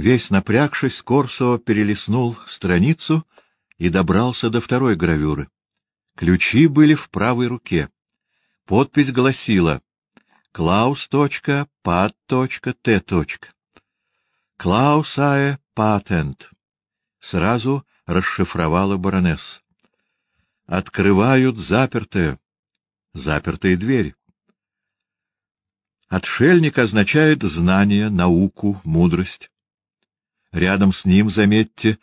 Весь напрягшись, Корсо перелистнул страницу и добрался до второй гравюры. Ключи были в правой руке. Подпись гласила «Клаус.пат.т. Клаусае патент». Сразу расшифровала баронесса. «Открывают запертые, запертые двери». Отшельник означает знание, науку, мудрость. Рядом с ним, заметьте,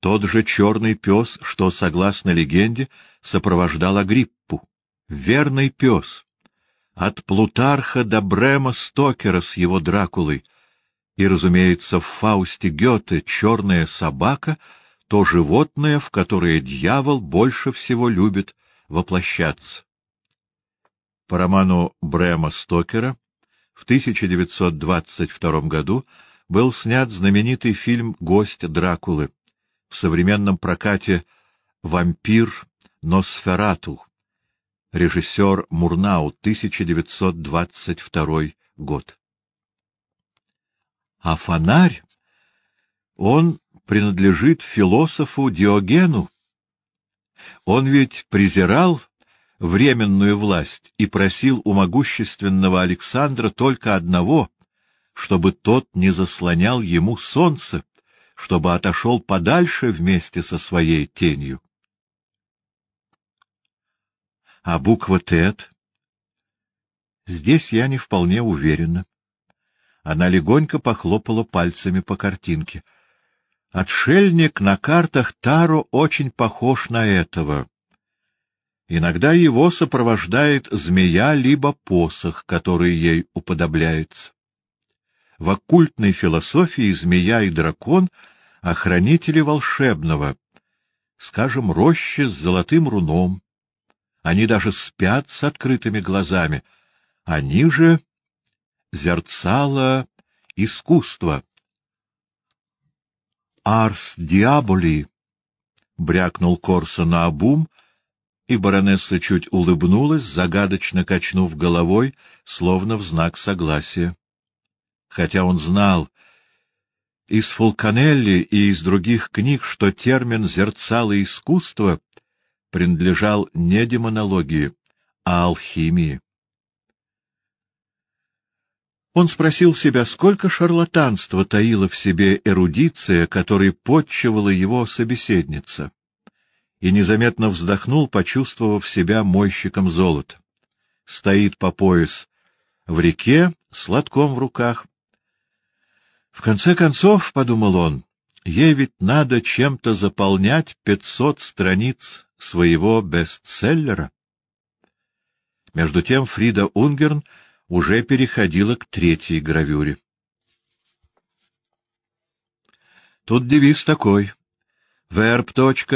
тот же черный пес, что, согласно легенде, сопровождал Агриппу. Верный пес. От Плутарха до Брема Стокера с его Дракулой. И, разумеется, в Фаусте Гёте черная собака — то животное, в которое дьявол больше всего любит воплощаться. По роману Брема Стокера в 1922 году был снят знаменитый фильм «Гость Дракулы». В современном прокате «Вампир Носферату». Режиссер Мурнау, 1922 год. А фонарь, он принадлежит философу Диогену. Он ведь презирал временную власть и просил у могущественного Александра только одного — чтобы тот не заслонял ему солнце, чтобы отошел подальше вместе со своей тенью. А буква «Тет»? Здесь я не вполне уверена. Она легонько похлопала пальцами по картинке. Отшельник на картах Таро очень похож на этого. Иногда его сопровождает змея либо посох, который ей уподобляется. В оккультной философии змея и дракон — охранители волшебного, скажем, рощи с золотым руном. Они даже спят с открытыми глазами. Они же — зерцало искусства. «Арс диаболи!» — брякнул Корса на обум, и баронесса чуть улыбнулась, загадочно качнув головой, словно в знак согласия хотя он знал из Фулканелли и из других книг, что термин «зерцало искусства» принадлежал не демонологии, а алхимии. Он спросил себя, сколько шарлатанства таила в себе эрудиция, которой подчивала его собеседница, и незаметно вздохнул, почувствовав себя мойщиком золота. Стоит по пояс в реке с лотком в руках, в конце концов, — подумал он, — ей ведь надо чем-то заполнять пятьсот страниц своего бестселлера. Между тем Фрида Унгерн уже переходила к третьей гравюре. Тут девиз такой. verb.d.sum.c.s.t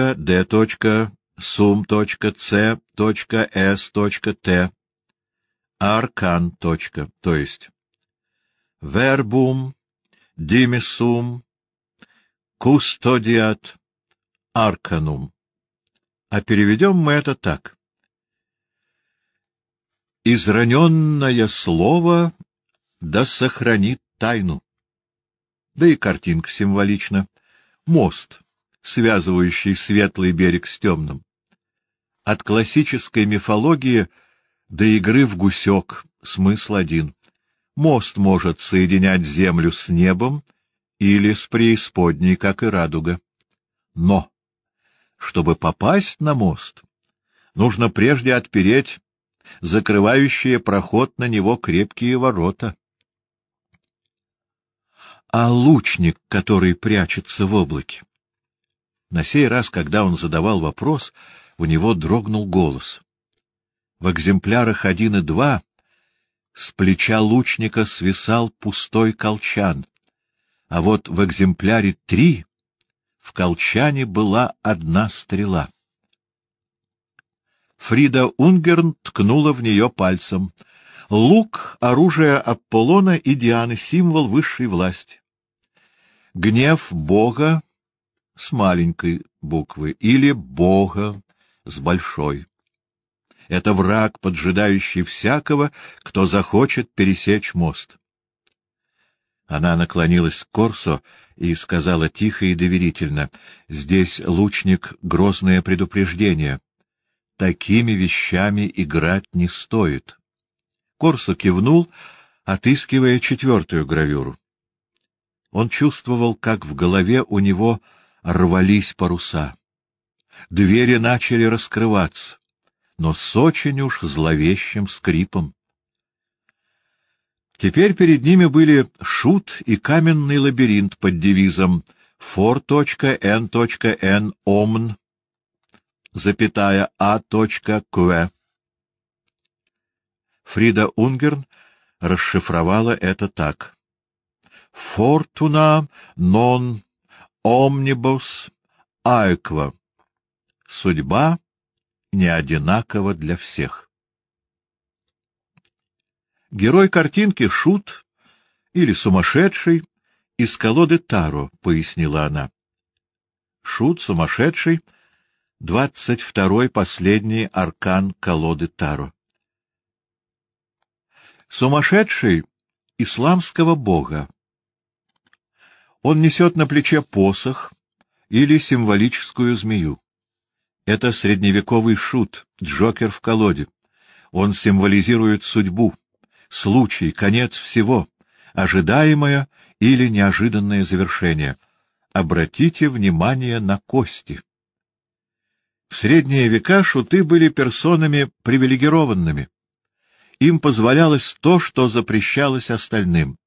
аркан. То есть verbum димисум, кустодиат, арканум. А переведем мы это так. Израненное слово да сохранит тайну. Да и картинка символична. Мост, связывающий светлый берег с темным. От классической мифологии до игры в гусек смысл один. Мост может соединять землю с небом или с преисподней, как и радуга. Но, чтобы попасть на мост, нужно прежде отпереть закрывающие проход на него крепкие ворота. А лучник, который прячется в облаке? На сей раз, когда он задавал вопрос, у него дрогнул голос. В экземплярах один и два с плеча лучника свисал пустой колчан, а вот в экземпляре три в колчане была одна стрела. Фрида Унгерн ткнула в нее пальцем. Лук — оружие Аполлона и Дианы, символ высшей власти. Гнев Бога с маленькой буквы или Бога с большой. Это враг, поджидающий всякого, кто захочет пересечь мост. Она наклонилась к Корсо и сказала тихо и доверительно, «Здесь, лучник, грозное предупреждение. Такими вещами играть не стоит». Корсо кивнул, отыскивая четвертую гравюру. Он чувствовал, как в голове у него рвались паруса. Двери начали раскрываться, но с очень уж зловещим скрипом. Теперь перед ними были шут и каменный лабиринт под девизом for.n.n omn, запятая a.q. Фрида Унгерн расшифровала это так. Fortuna non omnibus aequo. Судьба не одинакова для всех. Герой картинки — шут или сумасшедший из колоды Таро, — пояснила она. Шут, сумасшедший, двадцать второй последний аркан колоды Таро. Сумасшедший исламского бога. Он несет на плече посох или символическую змею. Это средневековый шут, Джокер в колоде. Он символизирует судьбу, случай, конец всего, ожидаемое или неожиданное завершение. Обратите внимание на кости. В средние века шуты были персонами привилегированными. Им позволялось то, что запрещалось остальным,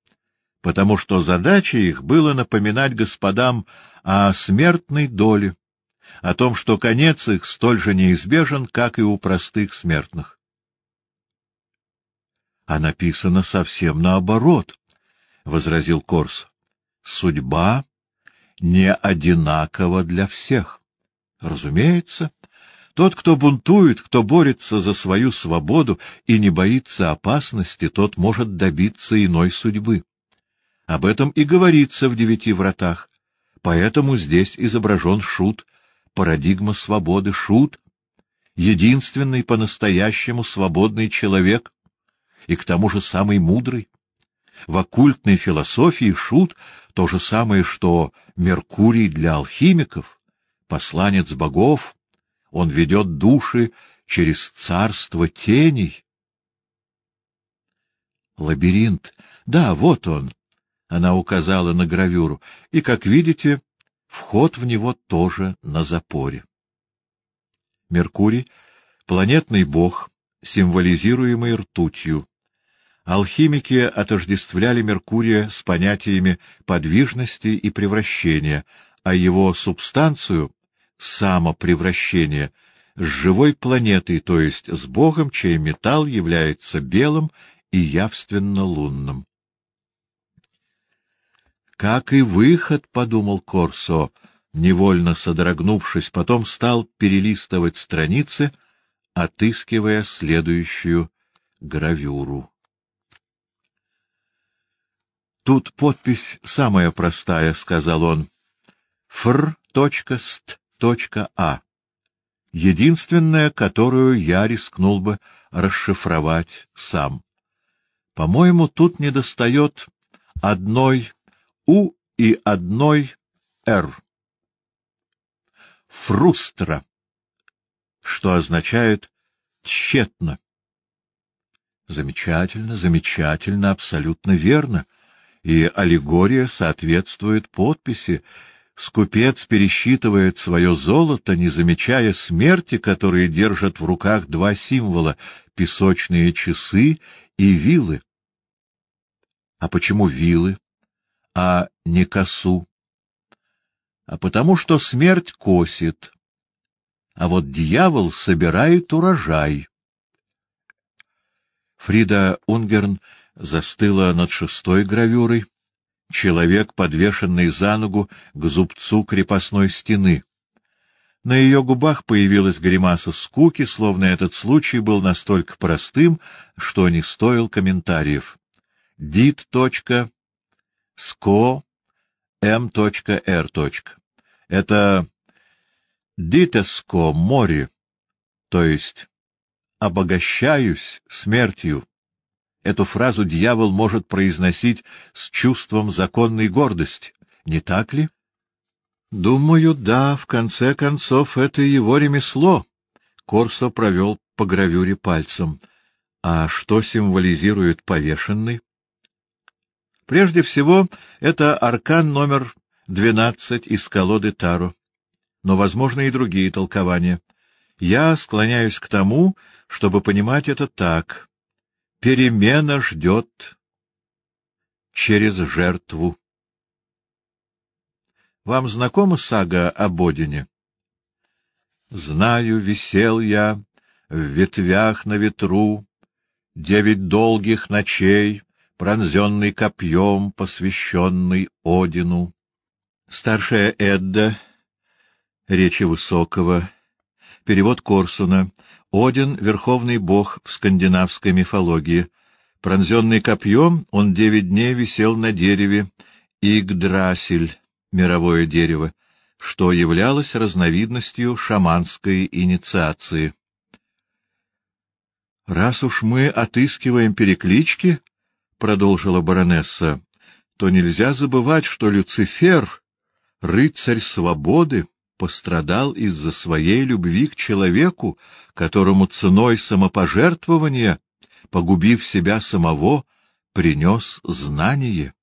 потому что задача их было напоминать господам о смертной доле, о том, что конец их столь же неизбежен, как и у простых смертных а написано совсем наоборот, — возразил Корс. — Судьба не одинакова для всех. Разумеется, тот, кто бунтует, кто борется за свою свободу и не боится опасности, тот может добиться иной судьбы. Об этом и говорится в девяти вратах. Поэтому здесь изображен шут, парадигма свободы, шут, единственный по-настоящему свободный человек, и к тому же самый мудрый. В оккультной философии шут — то же самое, что Меркурий для алхимиков, посланец богов, он ведет души через царство теней. Лабиринт. Да, вот он. Она указала на гравюру. И, как видите, вход в него тоже на запоре. Меркурий — планетный бог, символизируемый ртутью. Алхимики отождествляли Меркурия с понятиями подвижности и превращения, а его субстанцию — самопревращение — с живой планетой, то есть с Богом, чей металл является белым и явственно лунным. «Как и выход», — подумал Корсо, невольно содрогнувшись, потом стал перелистывать страницы, отыскивая следующую гравюру. Тут подпись самая простая, — сказал он. Фр.ст.а. Единственная, которую я рискнул бы расшифровать сам. По-моему, тут недостает одной «у» и одной «р». Фрустра, что означает «тщетно». Замечательно, замечательно, абсолютно верно и аллегория соответствует подписи. Скупец пересчитывает свое золото, не замечая смерти, которые держат в руках два символа — песочные часы и вилы. А почему вилы, а не косу? А потому что смерть косит, а вот дьявол собирает урожай. Фрида Унгерн застыла над шестой гравюрой. Человек, подвешенный за ногу к зубцу крепостной стены. На ее губах появилась гримаса скуки, словно этот случай был настолько простым, что не стоил комментариев. Дит. Ско. М.Р. Это дитеско море, то есть обогащаюсь смертью. Эту фразу дьявол может произносить с чувством законной гордости, не так ли? Думаю, да, в конце концов, это его ремесло. Корсо провел по гравюре пальцем. А что символизирует повешенный? Прежде всего, это аркан номер двенадцать из колоды Таро. Но возможны и другие толкования. Я склоняюсь к тому, чтобы понимать это так. Перемена ждет через жертву. Вам знакома сага о Бодине? Знаю, висел я в ветвях на ветру, девять долгих ночей, пронзенный копьем, посвященный Одину. Старшая Эдда, речи Высокого, перевод Корсуна, Один — верховный бог в скандинавской мифологии. Пронзенный копьем, он девять дней висел на дереве Игдрасиль, мировое дерево, что являлось разновидностью шаманской инициации. «Раз уж мы отыскиваем переклички, — продолжила баронесса, — то нельзя забывать, что Люцифер, рыцарь свободы, пострадал из-за своей любви к человеку, которому ценой самопожертвования, погубив себя самого, принес знание.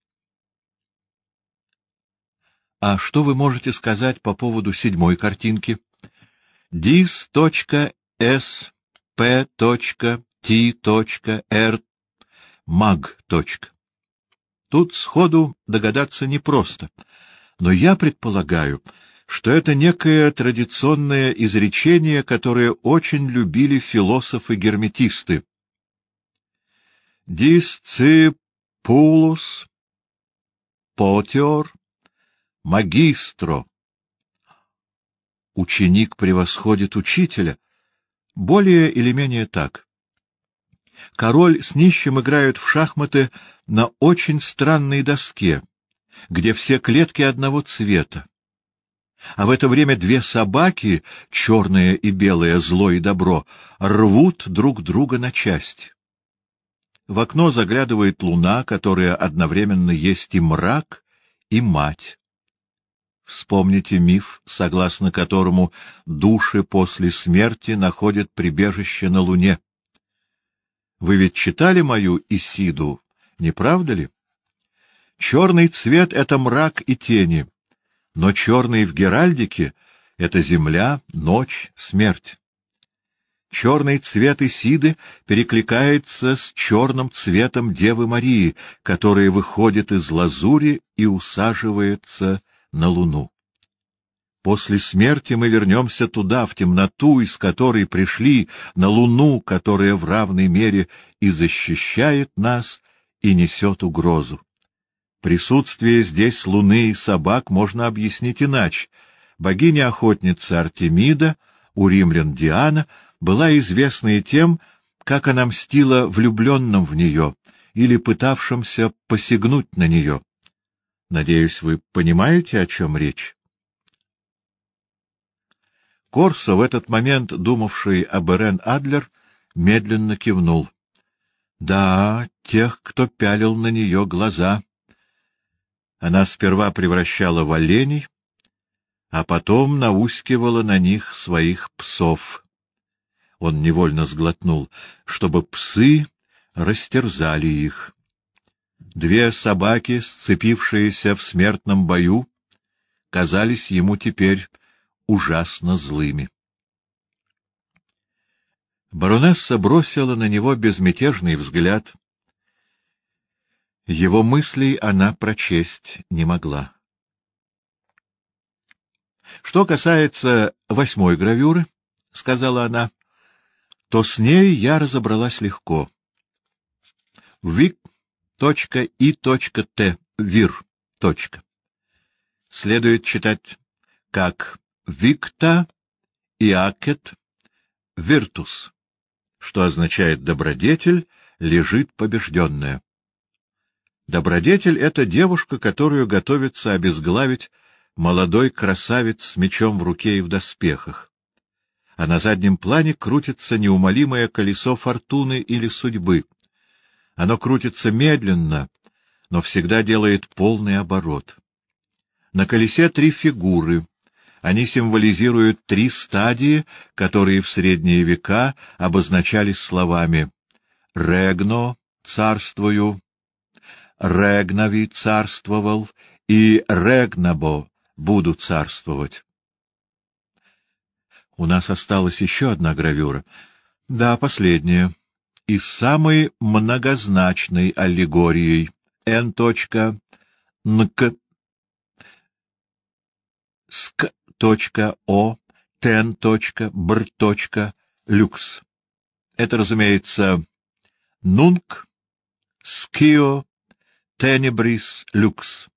А что вы можете сказать по поводу седьмой картинки? dis.sp.t.r mag. Тут сходу догадаться непросто, но я предполагаю, что это некое традиционное изречение, которое очень любили философы-герметисты. Дисципулус потер магистро. Ученик превосходит учителя. Более или менее так. Король с нищим играют в шахматы на очень странной доске, где все клетки одного цвета. А в это время две собаки, черное и белое, зло и добро, рвут друг друга на части. В окно заглядывает луна, которая одновременно есть и мрак, и мать. Вспомните миф, согласно которому души после смерти находят прибежище на Луне. Вы ведь читали мою Исиду, не правда ли? Черный цвет — это мрак и тени, но черный в Геральдике — это земля, ночь, смерть. Черный цвет Исиды перекликается с черным цветом Девы Марии, которая выходит из лазури и усаживается на луну. После смерти мы вернемся туда, в темноту, из которой пришли, на луну, которая в равной мере и защищает нас, и несет угрозу. Присутствие здесь луны и собак можно объяснить иначе. Богиня-охотница Артемида, у римлян Диана, была известна и тем, как она мстила влюбленным в нее или пытавшимся посягнуть на нее. Надеюсь, вы понимаете, о чем речь? Корсо, в этот момент думавший об Эрен Адлер, медленно кивнул. Да, тех, кто пялил на нее глаза. Она сперва превращала в оленей, а потом наускивала на них своих псов. Он невольно сглотнул, чтобы псы растерзали их. Две собаки, сцепившиеся в смертном бою, казались ему теперь ужасно злыми. Баронесса бросила на него безмятежный взгляд. Его мыслей она прочесть не могла. Что касается восьмой гравюры, — сказала она, — то с ней я разобралась легко. Вик .и.т. Вир. Следует читать как Викта Иакет Виртус, что означает «добродетель лежит побежденная». Добродетель — это девушка, которую готовится обезглавить молодой красавец с мечом в руке и в доспехах. А на заднем плане крутится неумолимое колесо фортуны или судьбы — Оно крутится медленно, но всегда делает полный оборот. На колесе три фигуры. Они символизируют три стадии, которые в средние века обозначались словами «регно» — «царствую», «регнави» — «царствовал» и «регнабо» — «буду царствовать». У нас осталась еще одна гравюра. Да, последняя. И самой многозначной аллегорией. Н. Нк. Ск. О. Тен. Бр. Люкс. Это, разумеется, нунк, скио, тенебрис, люкс.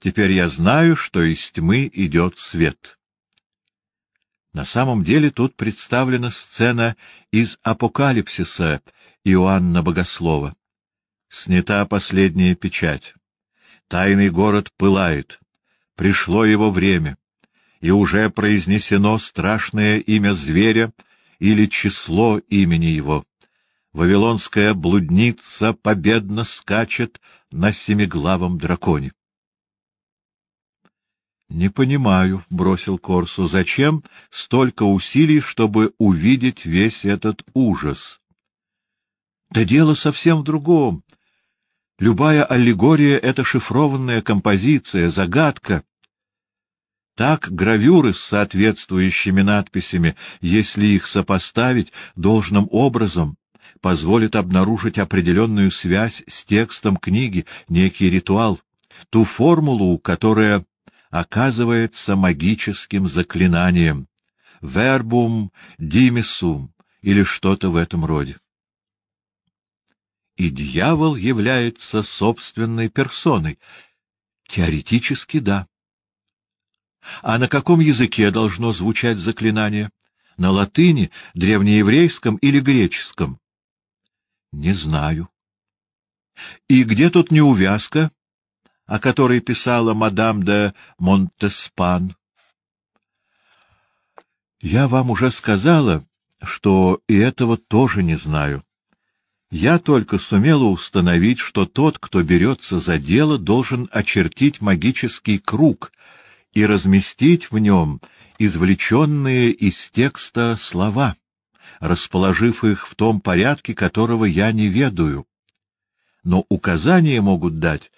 Теперь я знаю, что из тьмы идет свет. На самом деле тут представлена сцена из Апокалипсиса Иоанна Богослова. Снята последняя печать. Тайный город пылает. Пришло его время, и уже произнесено страшное имя зверя или число имени его. Вавилонская блудница победно скачет на семиглавом драконе. — Не понимаю, — бросил Корсу, — зачем столько усилий, чтобы увидеть весь этот ужас? — Да дело совсем в другом. Любая аллегория — это шифрованная композиция, загадка. Так гравюры с соответствующими надписями, если их сопоставить должным образом, позволят обнаружить определенную связь с текстом книги, некий ритуал, ту формулу, которая оказывается магическим заклинанием, вербум димисум или что-то в этом роде. И дьявол является собственной персоной. Теоретически да. А на каком языке должно звучать заклинание? На латыни, древнееврейском или греческом? Не знаю. И где тут неувязка? о которой писала мадам де Монтеспан. Я вам уже сказала, что и этого тоже не знаю. Я только сумела установить, что тот, кто берется за дело, должен очертить магический круг и разместить в нем извлеченные из текста слова, расположив их в том порядке, которого я не ведаю. Но указания могут дать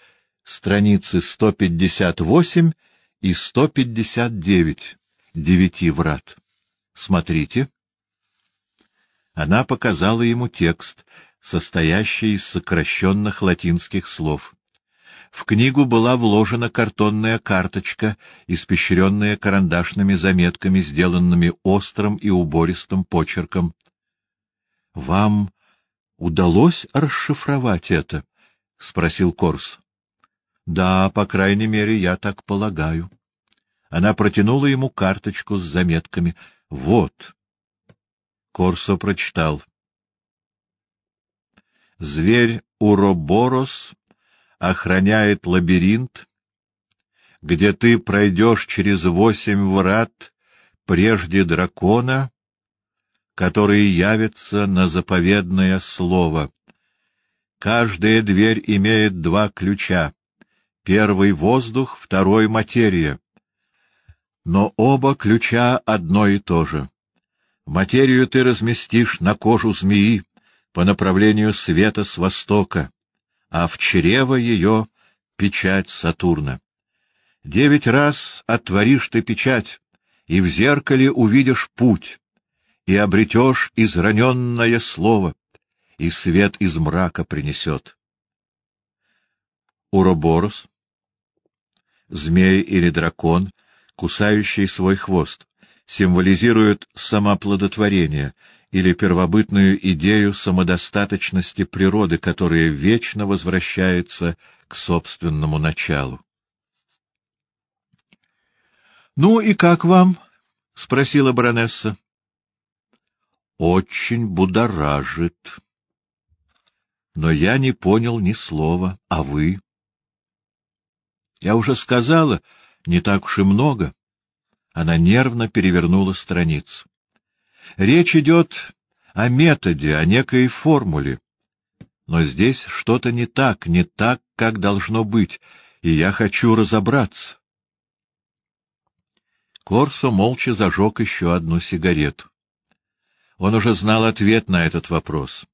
страницы 158 и 159 девяти врат. Смотрите. Она показала ему текст, состоящий из сокращенных латинских слов. В книгу была вложена картонная карточка, испещренная карандашными заметками, сделанными острым и убористым почерком. — Вам удалось расшифровать это? — спросил Корс. Да, по крайней мере, я так полагаю. Она протянула ему карточку с заметками. Вот. Корсо прочитал. Зверь Уроборос охраняет лабиринт, где ты пройдешь через восемь врат прежде дракона, который явится на заповедное слово. Каждая дверь имеет два ключа. Первый — воздух, второй — материя. Но оба ключа одно и то же. Материю ты разместишь на кожу змеи по направлению света с востока, а в чрево ее — печать Сатурна. Девять раз отворишь ты печать, и в зеркале увидишь путь, и обретешь израненное слово, и свет из мрака принесет. Уроборос, змей или дракон, кусающий свой хвост, символизирует самоплодотворение или первобытную идею самодостаточности природы, которая вечно возвращается к собственному началу. — Ну и как вам? — спросила баронесса. — Очень будоражит. Но я не понял ни слова. А вы? Я уже сказала, не так уж и много. Она нервно перевернула страницу. Речь идет о методе, о некой формуле. Но здесь что-то не так, не так, как должно быть, и я хочу разобраться. Корсо молча зажег еще одну сигарету. Он уже знал ответ на этот вопрос.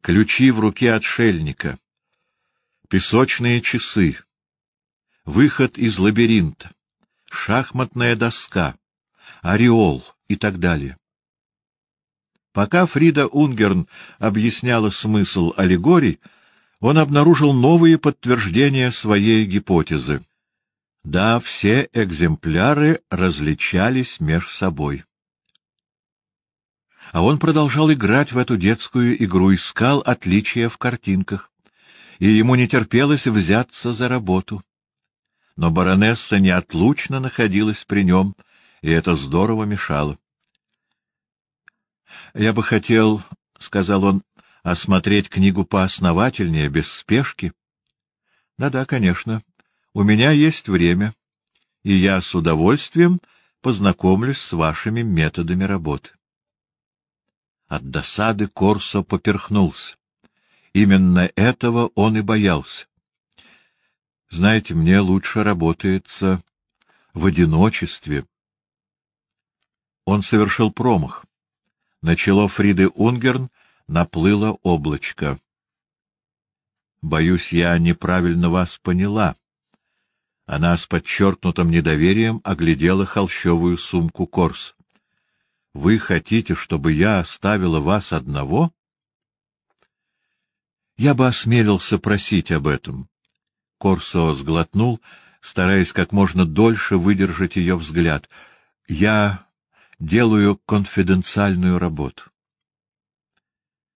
Ключи в руке отшельника, песочные часы, выход из лабиринта, шахматная доска, ореол и так далее. Пока Фрида Унгерн объясняла смысл аллегорий, он обнаружил новые подтверждения своей гипотезы. Да, все экземпляры различались меж собой. А он продолжал играть в эту детскую игру, искал отличия в картинках, и ему не терпелось взяться за работу. Но баронесса неотлучно находилась при нем, и это здорово мешало. Я бы хотел, — сказал он, — осмотреть книгу поосновательнее, без спешки. Да — Да-да, конечно. У меня есть время, и я с удовольствием познакомлюсь с вашими методами работы. От досады Корсо поперхнулся. Именно этого он и боялся. Знаете, мне лучше работается в одиночестве. Он совершил промах. На чело Фриды Унгерн наплыло облачко. Боюсь, я неправильно вас поняла. Она с подчеркнутым недоверием оглядела холщовую сумку Корс. — Вы хотите, чтобы я оставила вас одного? — Я бы осмелился просить об этом. Корсо сглотнул, стараясь как можно дольше выдержать ее взгляд. — Я делаю конфиденциальную работу.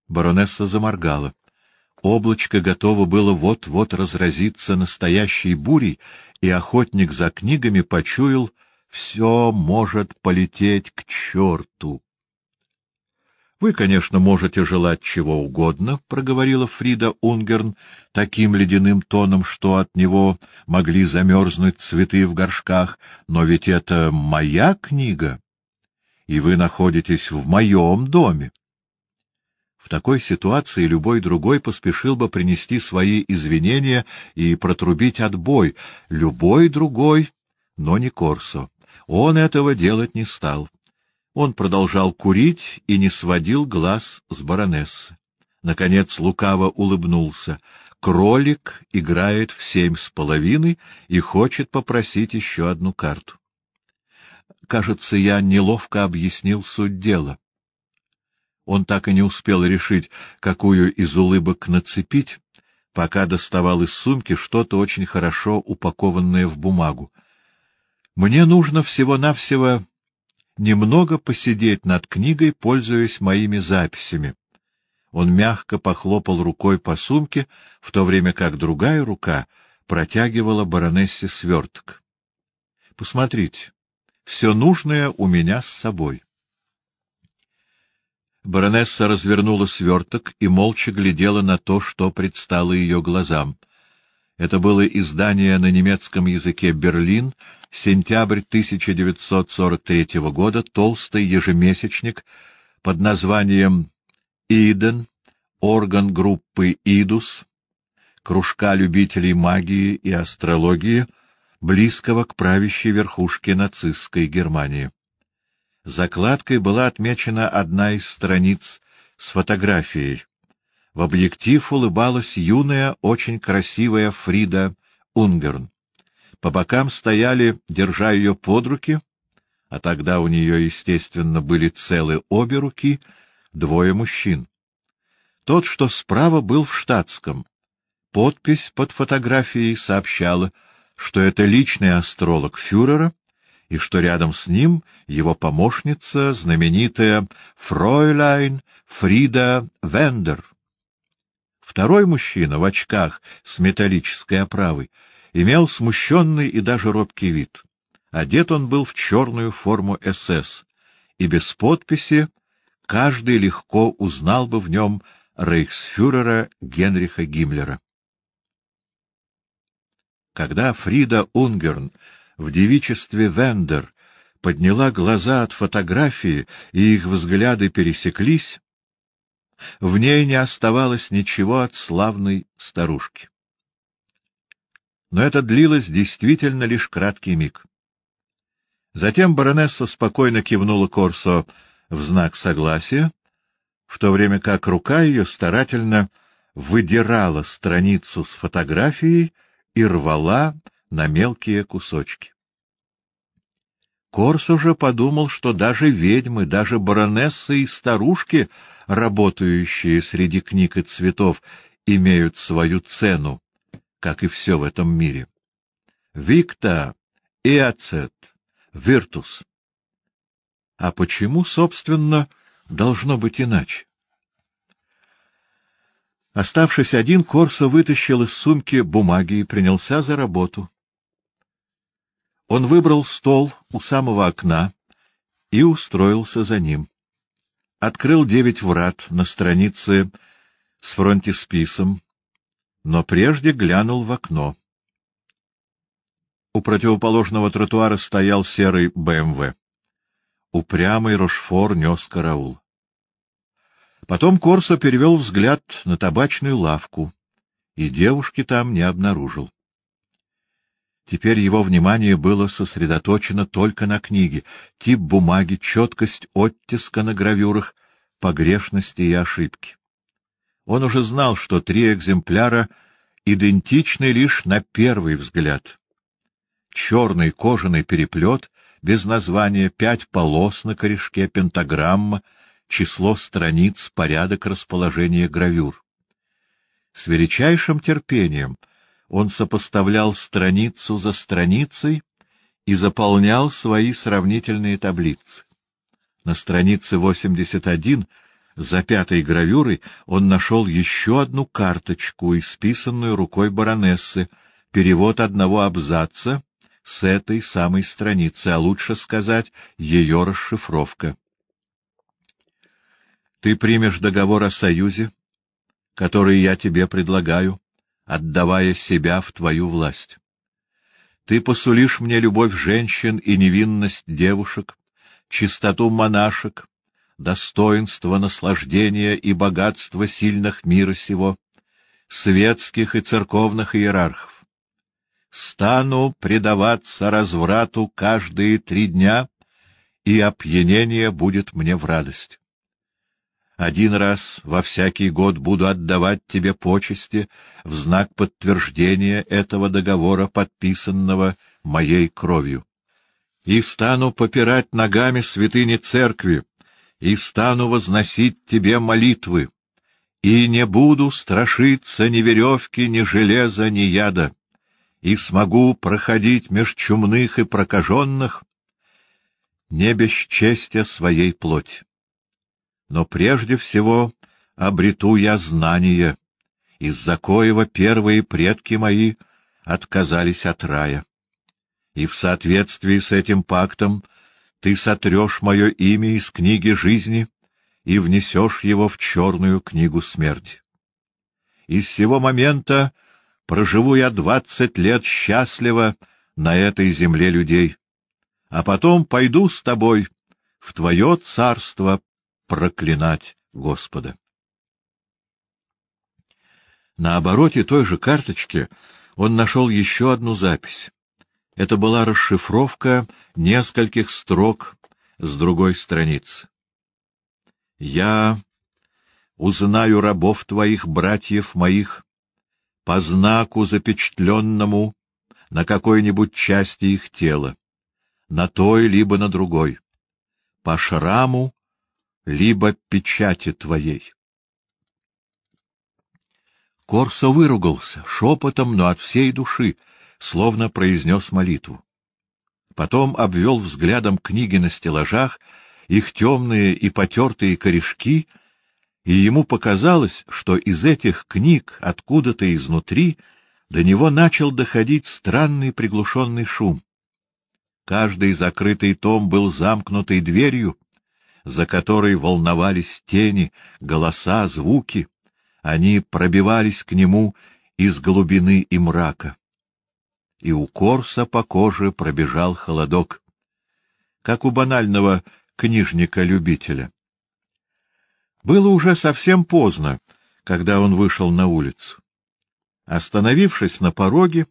Баронесса заморгала. Облачко готово было вот-вот разразиться настоящей бурей, и охотник за книгами почуял, все может полететь к черту. — Вы, конечно, можете желать чего угодно, — проговорила Фрида Унгерн таким ледяным тоном, что от него могли замерзнуть цветы в горшках, но ведь это моя книга и вы находитесь в моем доме. В такой ситуации любой другой поспешил бы принести свои извинения и протрубить отбой. Любой другой, но не Корсо. Он этого делать не стал. Он продолжал курить и не сводил глаз с баронессы. Наконец лукаво улыбнулся. Кролик играет в семь с половиной и хочет попросить еще одну карту. Кажется, я неловко объяснил суть дела. Он так и не успел решить, какую из улыбок нацепить, пока доставал из сумки что-то очень хорошо упакованное в бумагу. Мне нужно всего-навсего немного посидеть над книгой, пользуясь моими записями. Он мягко похлопал рукой по сумке, в то время как другая рука протягивала баронессе сверток. — Посмотрите, все нужное у меня с собой. Баронесса развернула сверток и молча глядела на то, что предстало ее глазам. Это было издание на немецком языке «Берлин», сентябрь 1943 года, толстый ежемесячник под названием «Иден», орган группы «Идус», кружка любителей магии и астрологии — близкого к правящей верхушке нацистской Германии. Закладкой была отмечена одна из страниц с фотографией. В объектив улыбалась юная, очень красивая Фрида Унгерн. По бокам стояли, держа ее под руки, а тогда у нее, естественно, были целы обе руки, двое мужчин. Тот, что справа, был в штатском. Подпись под фотографией сообщала — что это личный астролог фюрера и что рядом с ним его помощница, знаменитая Фройляйн Фрида Вендер. Второй мужчина в очках с металлической оправой имел смущенный и даже робкий вид. Одет он был в черную форму СС, и без подписи каждый легко узнал бы в нем рейхсфюрера Генриха Гиммлера. Когда Фрида Унгерн в девичестве Вендер подняла глаза от фотографии, и их взгляды пересеклись, В ней не оставалось ничего от славной старушки. Но это длилось действительно лишь краткий миг. Затем баронесса спокойно кивнула Корсо в знак согласия, в то время как рука ее старательно выдирала страницу с фотографией и рвала на мелкие кусочки. Корс уже подумал, что даже ведьмы, даже баронессы и старушки, работающие среди книг и цветов, имеют свою цену, как и все в этом мире. Викта, Иацет, Виртус. А почему, собственно, должно быть иначе? Оставшись один, Корсо вытащил из сумки бумаги и принялся за работу. Он выбрал стол у самого окна и устроился за ним. Открыл девять врат на странице с фронтисписом, но прежде глянул в окно. У противоположного тротуара стоял серый БМВ. Упрямый Рошфор нес караул. Потом Корсо перевел взгляд на табачную лавку, и девушки там не обнаружил. Теперь его внимание было сосредоточено только на книге, тип бумаги, четкость оттиска на гравюрах, погрешности и ошибки. Он уже знал, что три экземпляра идентичны лишь на первый взгляд. Черный кожаный переплет, без названия, пять полос на корешке, пентаграмма, число страниц, порядок расположения гравюр. С величайшим терпением — он сопоставлял страницу за страницей и заполнял свои сравнительные таблицы. На странице 81 за пятой гравюрой он нашел еще одну карточку, исписанную рукой баронессы, перевод одного абзаца с этой самой страницы, а лучше сказать, ее расшифровка. «Ты примешь договор о союзе, который я тебе предлагаю, отдавая себя в твою власть. Ты посулишь мне любовь женщин и невинность девушек, чистоту монашек, достоинство, наслаждение и богатство сильных мира сего, светских и церковных иерархов. Стану предаваться разврату каждые три дня, и опьянение будет мне в радость. Один раз во всякий год буду отдавать тебе почести в знак подтверждения этого договора, подписанного моей кровью. И стану попирать ногами святыни церкви, и стану возносить тебе молитвы, и не буду страшиться ни веревки, ни железа, ни яда, и смогу проходить меж чумных и прокаженных, не бесчестя своей плоти но прежде всего обрету я знание, из-за коего первые предки мои отказались от рая. И в соответствии с этим пактом ты сотрешь мое имя из книги жизни и внесешь его в черную книгу смерти. И с сего момента проживу я двадцать лет счастливо на этой земле людей, а потом пойду с тобой в твое царство проклинать Господа. На обороте той же карточки он нашел еще одну запись. Это была расшифровка нескольких строк с другой страницы. «Я узнаю рабов твоих, братьев моих, по знаку запечатленному на какой-нибудь части их тела, на той либо на другой, по шраму, либо печати твоей. Корсо выругался, шепотом, но от всей души, словно произнес молитву. Потом обвел взглядом книги на стеллажах, их темные и потертые корешки, и ему показалось, что из этих книг откуда-то изнутри до него начал доходить странный приглушенный шум. Каждый закрытый том был замкнутой дверью, за которой волновались тени, голоса, звуки. Они пробивались к нему из глубины и мрака. И у Корса по коже пробежал холодок, как у банального книжника-любителя. Было уже совсем поздно, когда он вышел на улицу. Остановившись на пороге,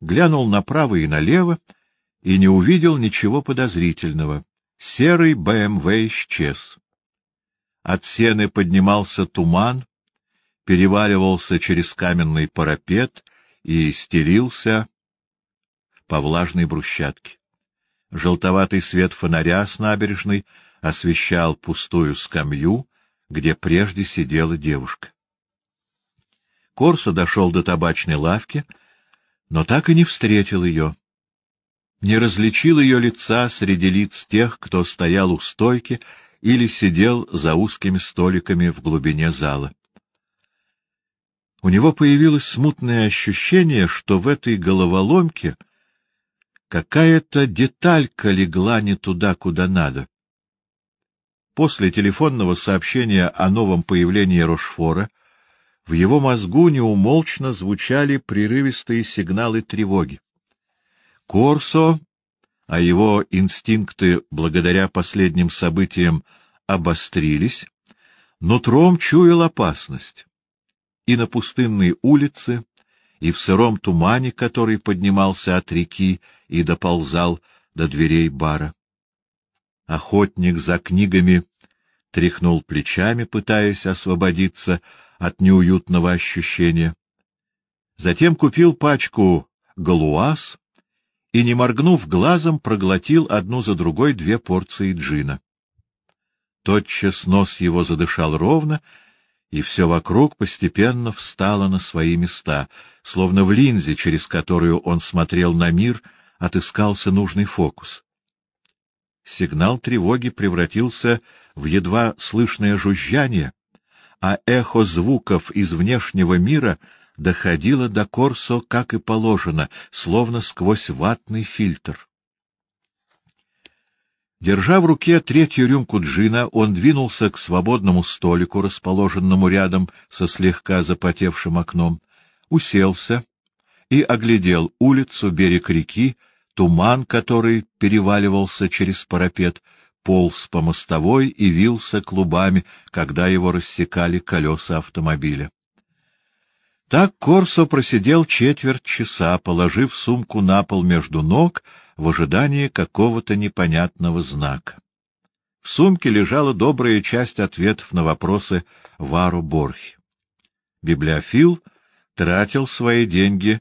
глянул направо и налево и не увидел ничего подозрительного. Серый БМВ исчез. От сены поднимался туман, переваливался через каменный парапет и стелился по влажной брусчатке. Желтоватый свет фонаря с набережной освещал пустую скамью, где прежде сидела девушка. Корсо дошел до табачной лавки, но так и не встретил ее. Не различил ее лица среди лиц тех, кто стоял у стойки или сидел за узкими столиками в глубине зала. У него появилось смутное ощущение, что в этой головоломке — Какая-то деталька легла не туда, куда надо. После телефонного сообщения о новом появлении Рошфора в его мозгу неумолчно звучали прерывистые сигналы тревоги. Корсо, а его инстинкты благодаря последним событиям обострились, нутром чуял опасность. И на пустынной улице, и в сыром тумане, который поднимался от реки и доползал до дверей бара. Охотник за книгами тряхнул плечами, пытаясь освободиться от неуютного ощущения. Затем купил пачку галуаз и, не моргнув глазом, проглотил одну за другой две порции джина. Тотчас нос его задышал ровно, и все вокруг постепенно встало на свои места, словно в линзе, через которую он смотрел на мир, отыскался нужный фокус. Сигнал тревоги превратился в едва слышное жужжание, а эхо звуков из внешнего мира доходило до Корсо, как и положено, словно сквозь ватный фильтр. Держа в руке третью рюмку джина, он двинулся к свободному столику, расположенному рядом со слегка запотевшим окном, уселся и оглядел улицу, берег реки, туман, который переваливался через парапет, полз по мостовой и вился клубами, когда его рассекали колеса автомобиля. Так Корсо просидел четверть часа, положив сумку на пол между ног в ожидании какого-то непонятного знака. В сумке лежала добрая часть ответов на вопросы Вару Борхи. Библиофил тратил свои деньги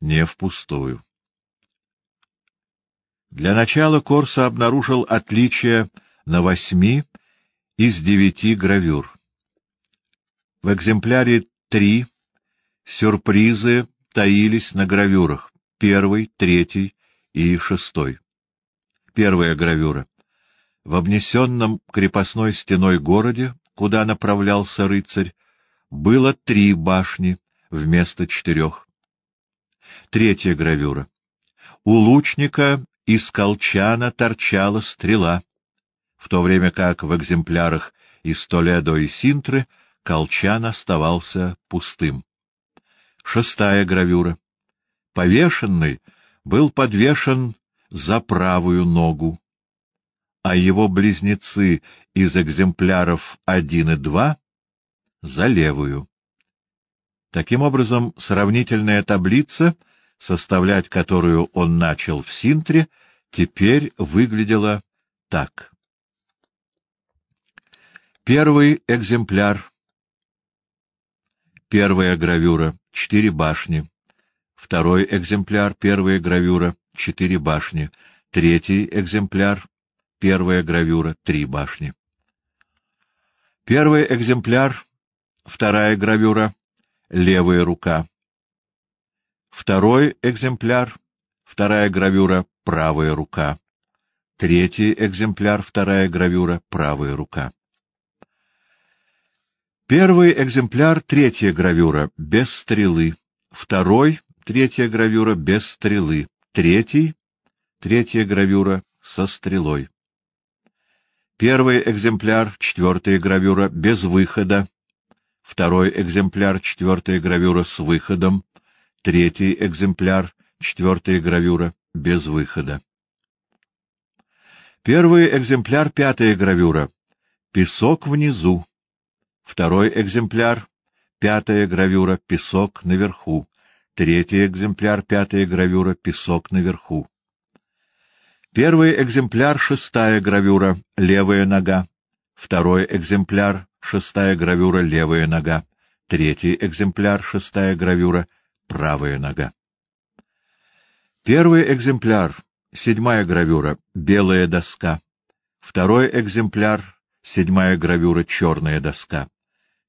не впустую. Для начала Корсо обнаружил отличие на восьми из девяти гравюр. В экземпляре три Сюрпризы таились на гравюрах. Первый, третий и шестой. Первая гравюра. В обнесенном крепостной стеной городе, куда направлялся рыцарь, было три башни вместо четырех. Третья гравюра. У лучника из колчана торчала стрела, в то время как в экземплярах из Толедо и Синтры колчан оставался пустым. Шестая гравюра. Повешенный был подвешен за правую ногу, а его близнецы из экземпляров один и два — за левую. Таким образом, сравнительная таблица, составлять которую он начал в Синтре, теперь выглядела так. Первый экземпляр. Первая гравюра четыре башни. Второй экземпляр, первая гравюра, четыре башни. Третий экземпляр, первая гравюра, три башни. Первый экземпляр, вторая гравюра, левая рука. Второй экземпляр, вторая гравюра, правая рука. Третий экземпляр, вторая гравюра, правая рука. Первый экземпляр, третья гравюра, без стрелы. Второй, третья гравюра, без стрелы. Третий, третья гравюра, со стрелой. Первый экземпляр, четвертая гравюра, без выхода. Второй экземпляр, четвертая гравюра, с выходом. Третий экземпляр, четвертая гравюра, без выхода. Первый экземпляр, пятая гравюра. Песок внизу. Второй экземпляр, пятая гравюра «Песок наверху». Третий экземпляр, пятая гравюра «Песок наверху». Первый экземпляр, шестая гравюра «Левая нога». Второй экземпляр, шестая гравюра «Левая нога». Третий экземпляр, шестая гравюра «Правая нога». Первый экземпляр, седьмая гравюра «Белая доска». Второй экземпляр, седьмая гравюра «Черная доска».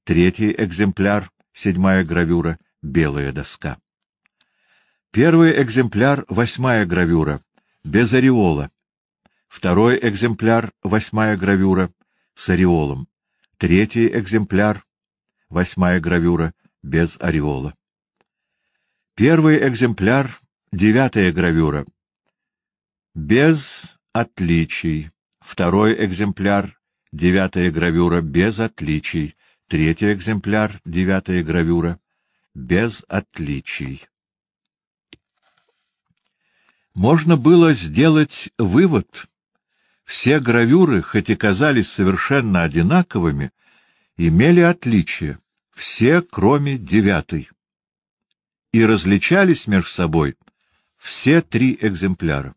Третий экземпляр, седьмая гравюра «Белая доска». Первый экземпляр, восьмая гравюра, без ореола. Второй экземпляр, восьмая гравюра, с ореолом. Третий экземпляр, восьмая гравюра, без ореола. Первый экземпляр, девятая гравюра, без отличий. Второй экземпляр, девятая гравюра, без отличий. Третий экземпляр, девятая гравюра, без отличий. Можно было сделать вывод. Все гравюры, хоть и казались совершенно одинаковыми, имели отличия, все, кроме девятой. И различались между собой все три экземпляра.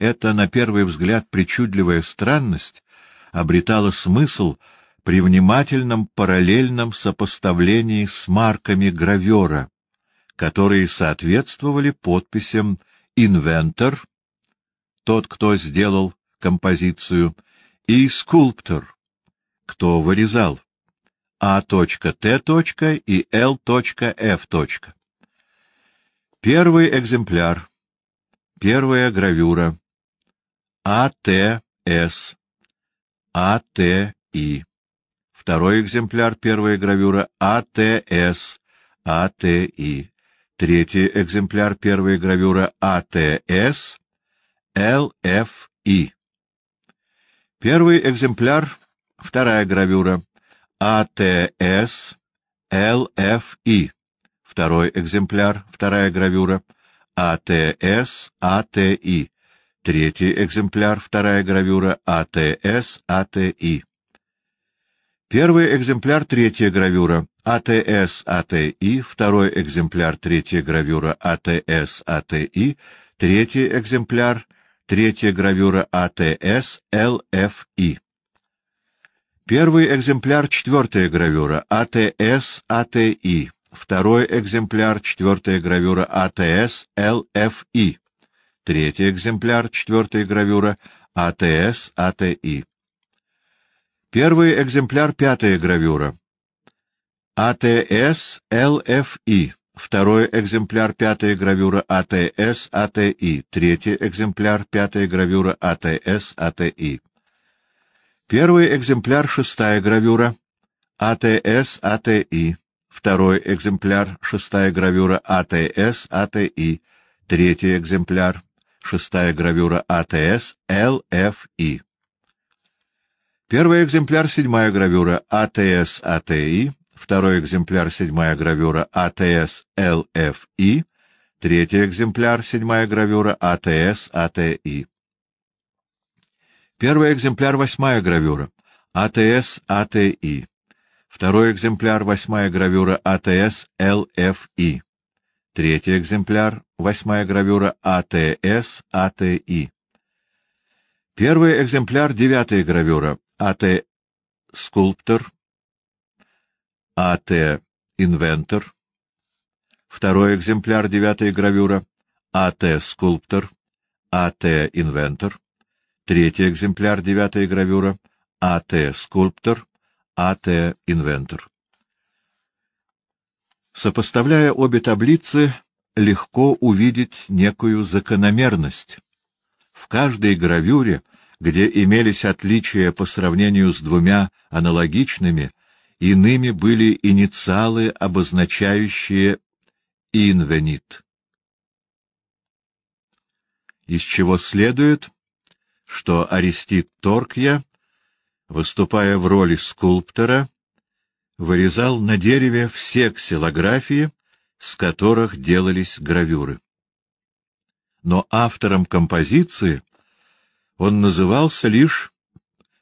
Эта, на первый взгляд, причудливая странность обретала смысл при внимательном параллельном сопоставлении с марками гравера, которые соответствовали подписям «Инвентор», тот, кто сделал композицию, и «Скульптор», кто вырезал, А.Т. и Л.Ф. Первый экземпляр, первая гравюра, АТС, АТИ. Второй экземпляр, первая гравюра, АТС, АТИ. Третий экземпляр первой гравюра АТС ЛФИ. Первый экземпляр, вторая гравюра АТС ЛФИ. Второй экземпляр, вторая гравюра АТС АТИ. Третий экземпляр, вторая гравюра АТС АТИ. Первый экземпляр, третья гравюра АТС АТИ, второй экземпляр, третья гравюра АТС АТИ, третий экземпляр, третья гравюра АТС ЛФИ. Первый экземпляр, четвертая гравюра АТС АТИ, второй экземпляр, четвертая гравюра АТС ЛФИ, третий экземпляр, четвертая гравюра АТС АТИ. Первый экземпляр, пятая гравюра АТС ЛФИ. Второй экземпляр, пятая гравюра АТС АТИ. Третий экземпляр, пятая гравюра АТС АТИ. Первый экземпляр, шестая гравюра АТС АТИ. Второй экземпляр, шестая гравюра АТС АТИ. Третий экземпляр, шестая гравюра АТС ЛФИ. Первый экземпляр, седьмая гравюра АТС АТИ второй экземпляр седьмая гравюра АТС ЛФИ, третий экземпляр седьмая гравюра АТС АТИ. Первый экземпляр восьмая гравюра АТС АТИ, второй экземпляр восьмая гравюра АТС ЛФИ, третий экземпляр восьмая гравюра АТС АТИ. Первый экземпляр девятая гравюра АТ Скульптор А.Т. Инвентор. Второй экземпляр девятой гравюра А.Т. Скульптор. А.Т. Инвентор. Третий экземпляр девятой гравюра А.Т. Скульптор. А.Т. Инвентор. Сопоставляя обе таблицы, легко увидеть некую закономерность. В каждой гравюре, где имелись отличия по сравнению с двумя аналогичными, Иными были инициалы, обозначающие «инвенит», из чего следует, что Аристид Торкья, выступая в роли скульптора, вырезал на дереве все ксилографии, с которых делались гравюры. Но автором композиции он назывался лишь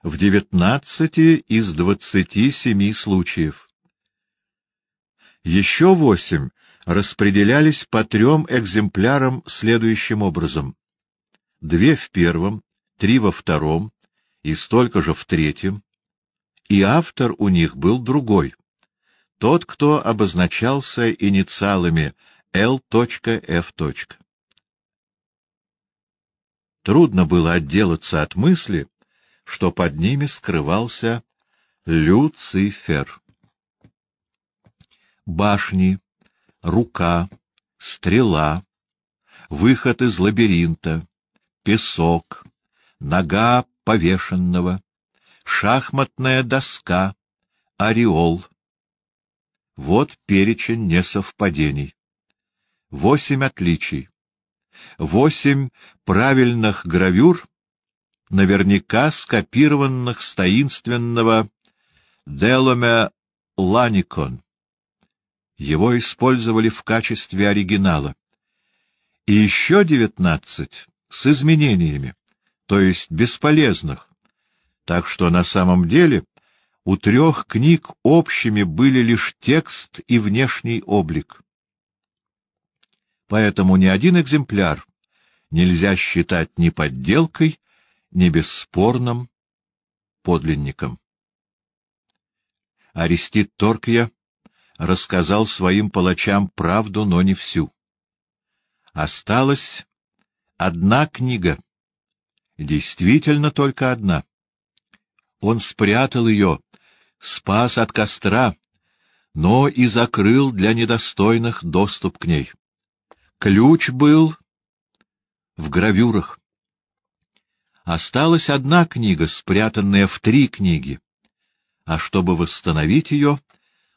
в девятнадцати из двадцати семи случаев. Еще восемь распределялись по трем экземплярам следующим образом. Две в первом, три во втором и столько же в третьем, и автор у них был другой, тот, кто обозначался инициалами L.F. Трудно было отделаться от мысли, что под ними скрывался Люцифер. Башни, рука, стрела, выход из лабиринта, песок, нога повешенного, шахматная доска, ореол. Вот перечень несовпадений. Восемь отличий. Восемь правильных гравюр, наверняка скопированных с таинственного Деломе Ланикон. Его использовали в качестве оригинала. И еще девятнадцать с изменениями, то есть бесполезных, так что на самом деле у трех книг общими были лишь текст и внешний облик. Поэтому ни один экземпляр нельзя считать ни подделкой, ни бесспорным подлинником. Арестит Торкья рассказал своим палачам правду, но не всю. Осталась одна книга, действительно только одна. Он спрятал ее, спас от костра, но и закрыл для недостойных доступ к ней. Ключ был в гравюрах. Осталась одна книга, спрятанная в три книги, а чтобы восстановить ее,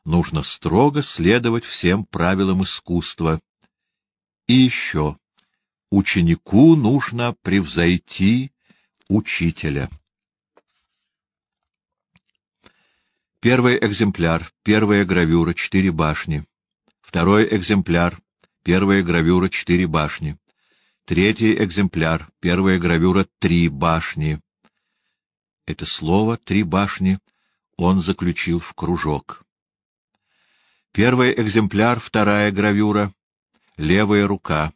нужно строго следовать всем правилам искусства. И еще, ученику нужно превзойти учителя. Первый экземпляр, первая гравюра, четыре башни. Второй экземпляр, первая гравюра, четыре башни. Третий экземпляр, первая гравюра, три башни. Это слово «три башни» он заключил в кружок. Первый экземпляр, вторая гравюра, левая рука.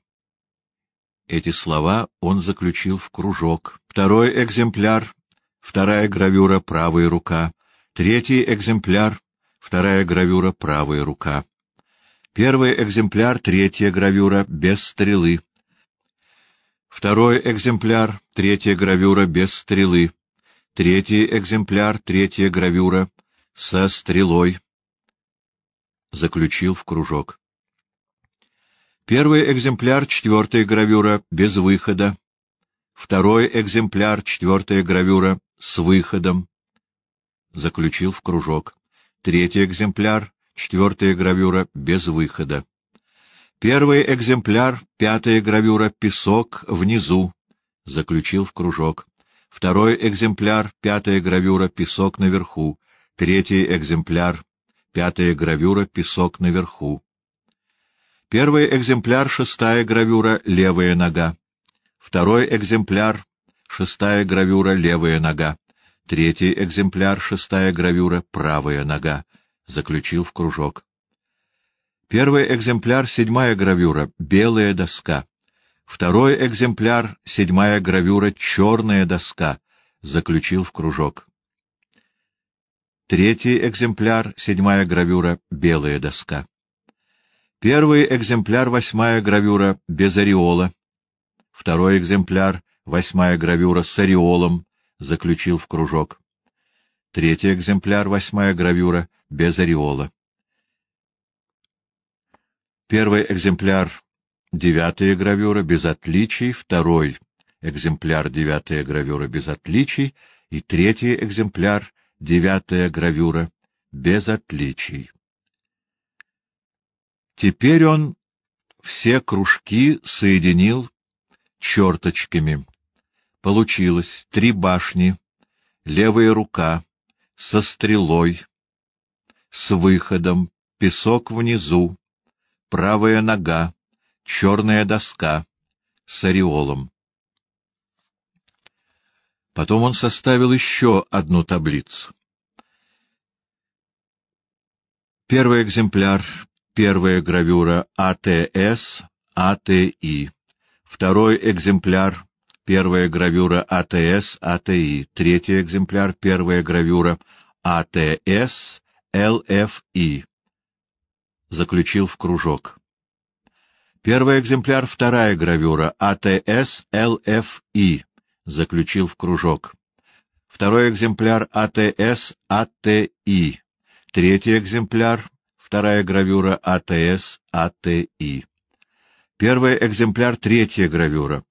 Эти слова он заключил в кружок. Второй экземпляр, вторая гравюра, правая рука. Третий экземпляр, вторая гравюра, правая рука. Первый экземпляр, третья гравюра, без стрелы. Второй экземпляр, третья гравюра, без стрелы. Третий экземпляр, третья гравюра, со стрелой. Заключил в кружок. Первый экземпляр, четвертая гравюра, без выхода. Второй экземпляр, четвертая гравюра, с выходом заключил в кружок. Третий экземпляр, четвертая гравюра, без выхода. Первый экземпляр, пятая гравюра, песок, внизу, заключил в кружок. Второй экземпляр, пятая гравюра, песок наверху. Третий экземпляр, пятая гравюра, песок наверху. Первый экземпляр, шестая гравюра, левая нога. Второй экземпляр, шестая гравюра, левая нога. Третий экземпляр, шестая гравюра, правая нога. Заключил в кружок. Первый экземпляр, седьмая гравюра, белая доска. Второй экземпляр, седьмая гравюра, черная доска. Заключил в кружок. Третий экземпляр, седьмая гравюра, белая доска. Первый экземпляр, восьмая гравюра, без ореола. Второй экземпляр, восьмая гравюра, с ореолом заключил в кружок. Третий экземпляр, восьмая гравюра, без ореола. Первый экземпляр, девятая гравюра, без отличий. Второй экземпляр, девятая гравюра, без отличий. И третий экземпляр, девятая гравюра, без отличий. Теперь он все кружки соединил черточками. Получилось три башни, левая рука, со стрелой, с выходом, песок внизу, правая нога, черная доска, с ореолом. Потом он составил еще одну таблицу. Первый экземпляр, первая гравюра АТС, АТИ. Второй экземпляр, первая гравюра АТС, АТИ. Третий экземпляр, первая гравюра АТС, ЛФИ. Заключил в кружок. Первый экземпляр, вторая гравюра АТС, ЛФИ. Заключил в кружок. Второй экземпляр АТС, АТИ. Третий экземпляр, вторая гравюра АТС, АТИ. Первый экземпляр, третья гравюра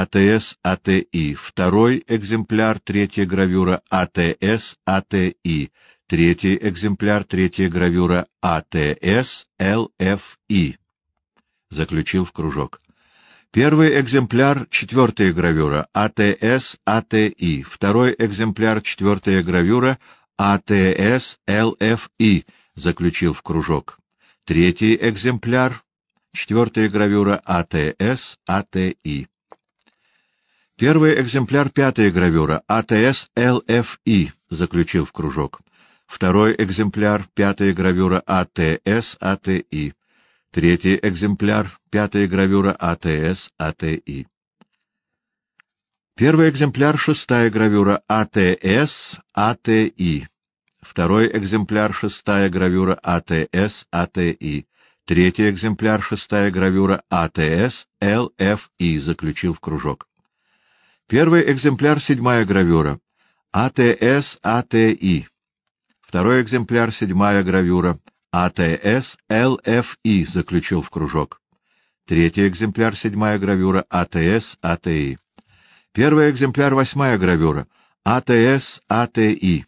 АТС, АТИ. Второй экземпляр, третья гравюра АТС, АТИ. Третий экземпляр, третья гравюра АТС, ЛФИ. Заключил в кружок. Первый экземпляр, четвертая гравюра АТС, АТИ. Второй экземпляр, четвертая гравюра АТС ЛФИ заключил в кружок. Третий экземпляр, четвертая гравюра АТС АТИ. Первый экземпляр, пятая гравюра АТС ЛФИ заключил в кружок. Второй экземпляр, пятая гравюра АТС АТИ. Третий экземпляр, пятая гравюра АТС АТИ. Первый экземпляр — шестая гравюра АТС, АТИ. Второй экземпляр — шестая гравюра АТС, АТИ. Третий экземпляр — шестая гравюра АТС, ЛФИ, заключил в кружок. Первый экземпляр — седьмая гравюра АТС, АТИ. Второй экземпляр — седьмая гравюра АТС, ЛФИ, заключил в кружок. Третий экземпляр — седьмая гравюра АТС, АТИ. Первый экземпляр — восьмая гравюра. АТС, АТИ.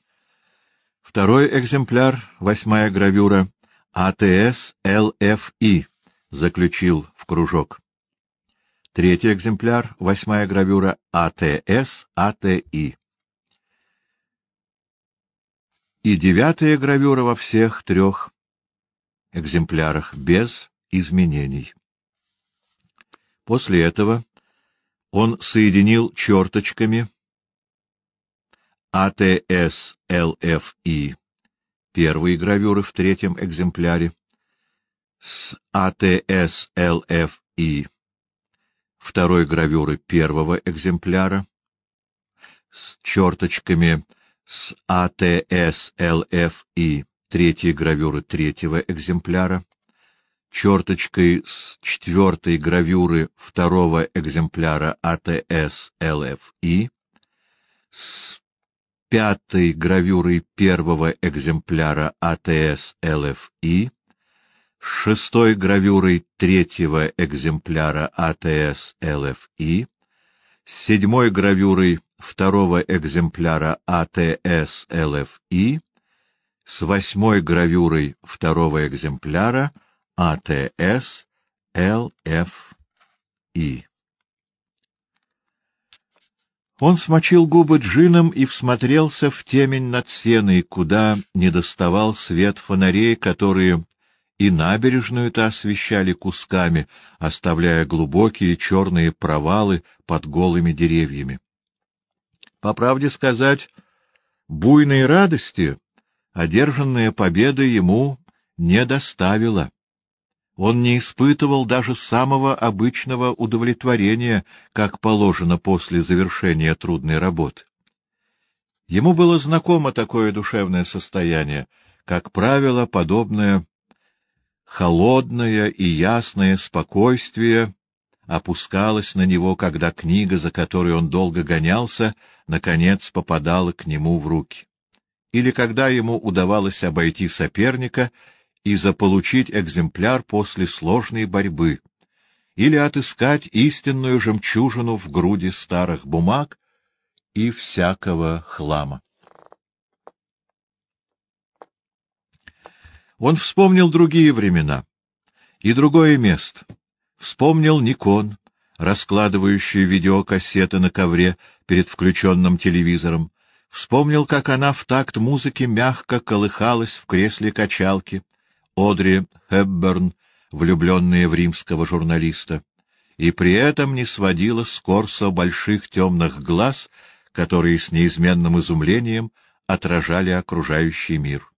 Второй экземпляр — восьмая гравюра. АТС, ЛФИ. Заключил в кружок. Третий экземпляр — восьмая гравюра. АТС, АТИ. И девятая гравюра во всех трех экземплярах без изменений. После этого он соединил черточками АТС ЛФИ первой гравюры в третьем экземпляре с АТС ЛФИ второй гравюры первого экземпляра с черточками с АТС ЛФИ третьей гравюры третьего экземпляра черточкой с четвертой гравюры второго экземпляра АТС ЛФИ, с пятой гравюрой первого экземпляра АТС ЛФИ, с шестой гравюрой третьего экземпляра АТС ЛФИ, с седьмой гравюрой второго экземпляра АТС ЛФИ, с восьмой гравюрой второго экземпляра АТС ЛФИ. Он смочил губы джином и всмотрелся в темень над сеной, куда не доставал свет фонарей, которые и набережную-то освещали кусками, оставляя глубокие черные провалы под голыми деревьями. По правде сказать, буйной радости одержанная победа ему не доставила он не испытывал даже самого обычного удовлетворения, как положено после завершения трудной работы. Ему было знакомо такое душевное состояние, как правило, подобное холодное и ясное спокойствие опускалось на него, когда книга, за которой он долго гонялся, наконец попадала к нему в руки. Или когда ему удавалось обойти соперника и заполучить экземпляр после сложной борьбы, или отыскать истинную жемчужину в груди старых бумаг и всякого хлама. Он вспомнил другие времена и другое место. Вспомнил Никон, раскладывающий видеокассеты на ковре перед включенным телевизором. Вспомнил, как она в такт музыки мягко колыхалась в кресле качалки, Одри Хепберн, влюбленная в римского журналиста, и при этом не сводила с Корсо больших темных глаз, которые с неизменным изумлением отражали окружающий мир.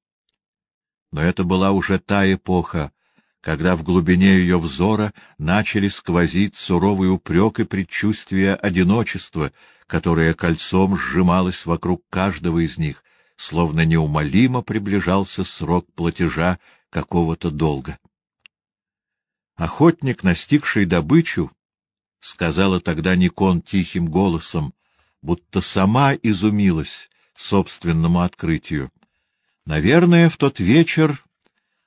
Но это была уже та эпоха, когда в глубине ее взора начали сквозить суровый упрек и предчувствие одиночества, которое кольцом сжималось вокруг каждого из них, словно неумолимо приближался срок платежа какого-то долга. Охотник, настигший добычу, — сказала тогда Никон тихим голосом, будто сама изумилась собственному открытию. Наверное, в тот вечер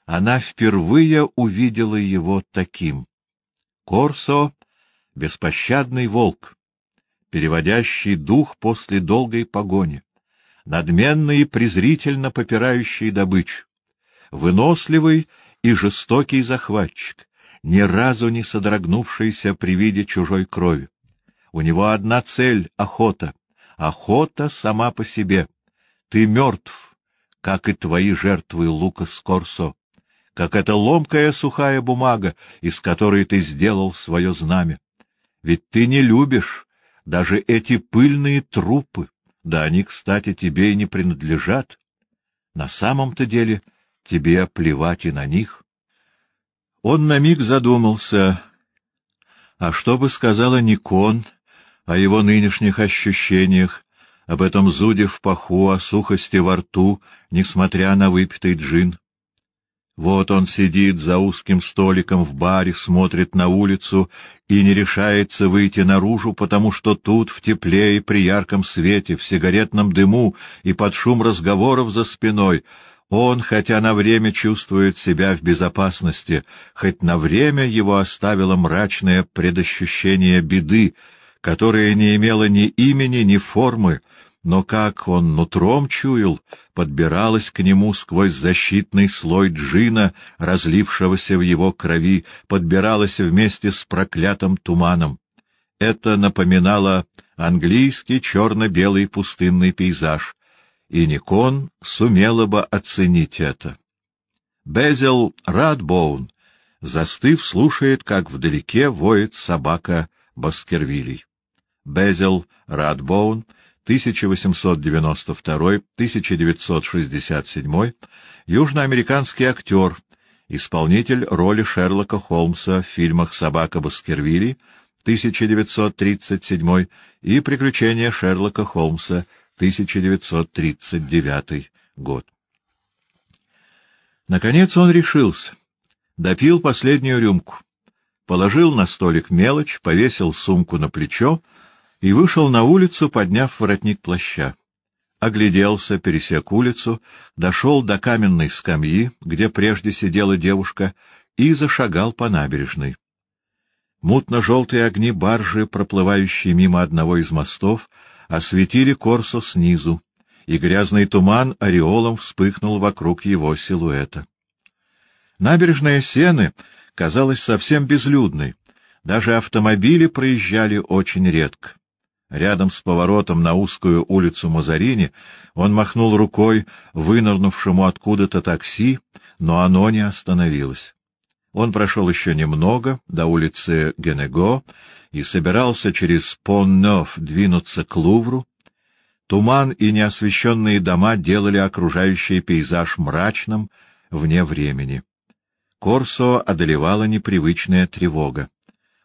она впервые увидела его таким. Корсо — беспощадный волк, переводящий дух после долгой погони, надменный и презрительно попирающий добычу, выносливый и жестокий захватчик, ни разу не содрогнувшийся при виде чужой крови. У него одна цель — охота. Охота сама по себе. Ты мертв, как и твои жертвы Лукас Корсо, как эта ломкая сухая бумага, из которой ты сделал свое знамя. Ведь ты не любишь даже эти пыльные трупы, да они, кстати, тебе и не принадлежат. На самом-то деле тебе плевать и на них. Он на миг задумался, а что бы сказала Никон о его нынешних ощущениях, об этом зуде в паху, о сухости во рту, несмотря на выпитый джин? Вот он сидит за узким столиком в баре, смотрит на улицу и не решается выйти наружу, потому что тут, в тепле и при ярком свете, в сигаретном дыму и под шум разговоров за спиной, он, хотя на время чувствует себя в безопасности, хоть на время его оставило мрачное предощущение беды, которое не имело ни имени, ни формы, но как он нутром чуял, подбиралась к нему сквозь защитный слой джина, разлившегося в его крови, подбиралась вместе с проклятым туманом. Это напоминало английский черно-белый пустынный пейзаж, и Никон сумела бы оценить это. Безил Радбоун, застыв, слушает, как вдалеке воет собака Баскервилей. Безил Радбоун — 1892-1967, южноамериканский актер, исполнитель роли Шерлока Холмса в фильмах «Собака Баскервилли» 1937 и «Приключения Шерлока Холмса» 1939 год. Наконец он решился. Допил последнюю рюмку. Положил на столик мелочь, повесил сумку на плечо и вышел на улицу, подняв воротник плаща. Огляделся, пересек улицу, дошел до каменной скамьи, где прежде сидела девушка, и зашагал по набережной. Мутно-желтые огни баржи, проплывающие мимо одного из мостов, осветили Корсо снизу, и грязный туман ореолом вспыхнул вокруг его силуэта. Набережная Сены казалась совсем безлюдной, даже автомобили проезжали очень редко. Рядом с поворотом на узкую улицу Мазарини он махнул рукой вынырнувшему откуда-то такси, но оно не остановилось. Он прошел еще немного до улицы Генего и собирался через Пон-Нёв двинуться к Лувру. Туман и неосвещенные дома делали окружающий пейзаж мрачным, вне времени. Корсо одолевала непривычная тревога.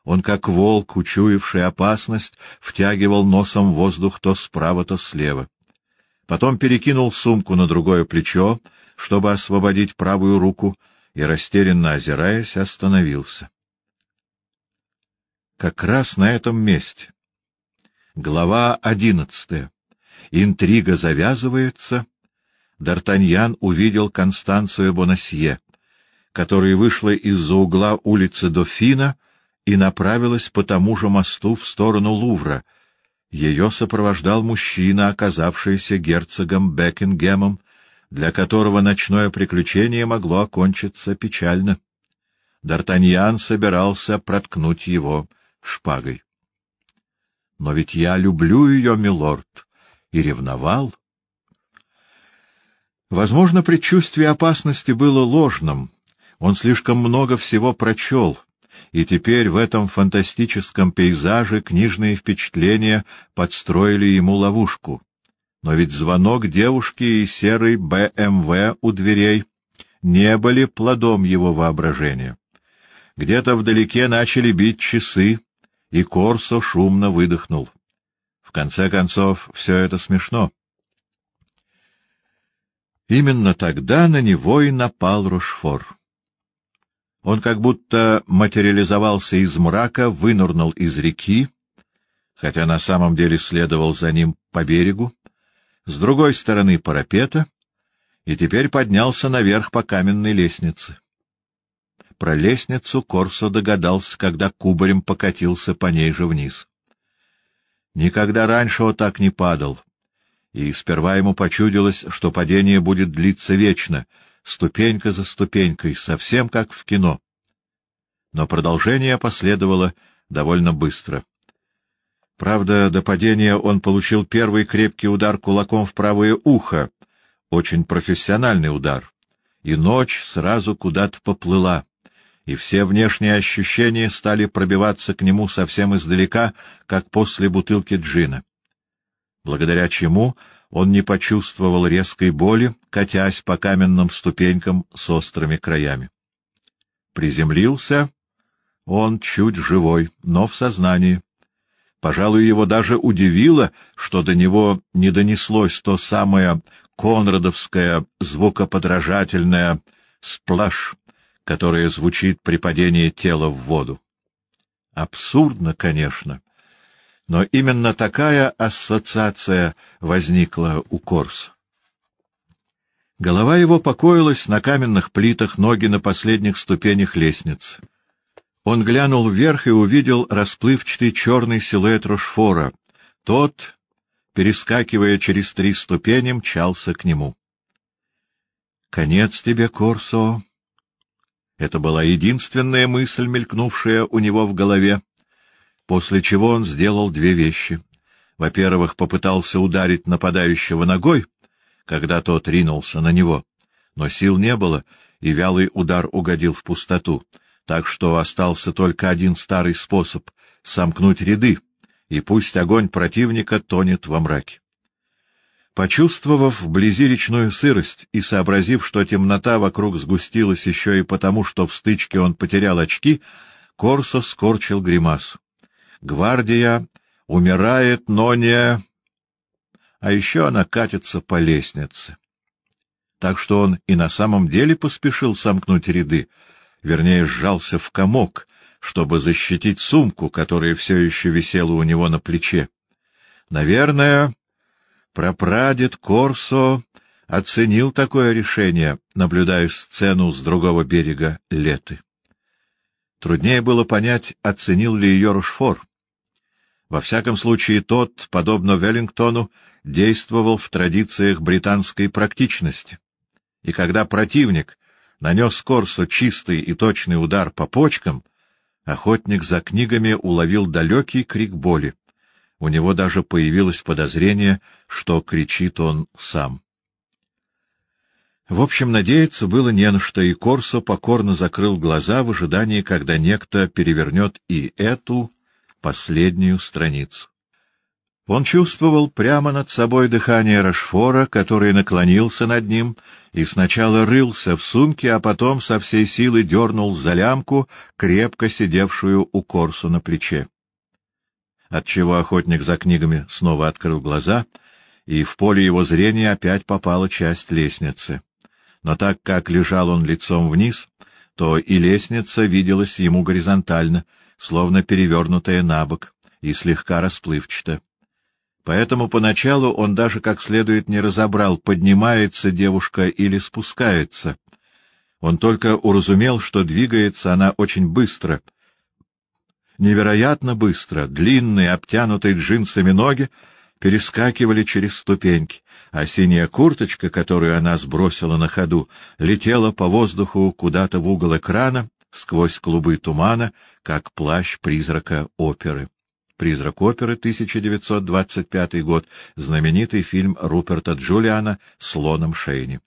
Он, как волк, учуявший опасность, втягивал носом воздух то справа, то слева. Потом перекинул сумку на другое плечо, чтобы освободить правую руку, и, растерянно озираясь, остановился. Как раз на этом месте. Глава одиннадцатая. Интрига завязывается. Д'Артаньян увидел Констанцию Бонасье, которая вышла из-за угла улицы Дофина и направилась по тому же мосту в сторону Лувра. Ее сопровождал мужчина, оказавшийся герцогом Бекингемом, для которого ночное приключение могло окончиться печально. Д'Артаньян собирался проткнуть его шпагой. — Но ведь я люблю ее, милорд, и ревновал. Возможно, предчувствие опасности было ложным. Он слишком много всего прочел — и теперь в этом фантастическом пейзаже книжные впечатления подстроили ему ловушку. Но ведь звонок девушки и серый БМВ у дверей не были плодом его воображения. Где-то вдалеке начали бить часы, и Корсо шумно выдохнул. В конце концов, все это смешно. Именно тогда на него и напал Рошфор. Он как будто материализовался из мрака, вынырнул из реки, хотя на самом деле следовал за ним по берегу, с другой стороны парапета, и теперь поднялся наверх по каменной лестнице. Про лестницу Корсо догадался, когда кубарем покатился по ней же вниз. Никогда раньше он так не падал, и сперва ему почудилось, что падение будет длиться вечно, ступенька за ступенькой, совсем как в кино. Но продолжение последовало довольно быстро. Правда, до падения он получил первый крепкий удар кулаком в правое ухо, очень профессиональный удар, и ночь сразу куда-то поплыла и все внешние ощущения стали пробиваться к нему совсем издалека, как после бутылки джина. Благодаря чему он не почувствовал резкой боли, катясь по каменным ступенькам с острыми краями. Приземлился он чуть живой, но в сознании. Пожалуй, его даже удивило, что до него не донеслось то самое конрадовское звукоподражательное «сплаш», которое звучит при падении тела в воду. Абсурдно, конечно, но именно такая ассоциация возникла у Корса. Голова его покоилась на каменных плитах, ноги на последних ступенях лестницы. Он глянул вверх и увидел расплывчатый черный силуэт Рошфора. Тот, перескакивая через три ступени, мчался к нему. — Конец тебе, Корсо, это была единственная мысль, мелькнувшая у него в голове, после чего он сделал две вещи. Во-первых, попытался ударить нападающего ногой, когда тот ринулся на него, но сил не было, и вялый удар угодил в пустоту, так что остался только один старый способ — сомкнуть ряды, и пусть огонь противника тонет во мраке. Почувствовав вблизи речную сырость и сообразив, что темнота вокруг сгустилась еще и потому, что в стычке он потерял очки, Корсо скорчил гримасу. Гвардия умирает, но не... А еще она катится по лестнице. Так что он и на самом деле поспешил сомкнуть ряды, вернее, сжался в комок, чтобы защитить сумку, которая все еще висела у него на плече. Наверное, Прапрадед Корсо оценил такое решение, наблюдая сцену с другого берега Леты. Труднее было понять, оценил ли ее Рушфор. Во всяком случае, тот, подобно Веллингтону, действовал в традициях британской практичности. И когда противник нанес Корсо чистый и точный удар по почкам, охотник за книгами уловил далекий крик боли. У него даже появилось подозрение, что кричит он сам. В общем, надеяться было не на что, и Корсо покорно закрыл глаза в ожидании, когда некто перевернет и эту последнюю страницу. Он чувствовал прямо над собой дыхание Рашфора, который наклонился над ним и сначала рылся в сумке, а потом со всей силы дернул за лямку, крепко сидевшую у Корсу на плече отчего охотник за книгами снова открыл глаза, и в поле его зрения опять попала часть лестницы. Но так как лежал он лицом вниз, то и лестница виделась ему горизонтально, словно перевернутая на бок, и слегка расплывчато. Поэтому поначалу он даже как следует не разобрал, поднимается девушка или спускается. Он только уразумел, что двигается она очень быстро — невероятно быстро, длинные, обтянутые джинсами ноги перескакивали через ступеньки, а синяя курточка, которую она сбросила на ходу, летела по воздуху куда-то в угол экрана, сквозь клубы тумана, как плащ призрака оперы. «Призрак оперы», 1925 год, знаменитый фильм Руперта Джулиана с Лоном Шейни.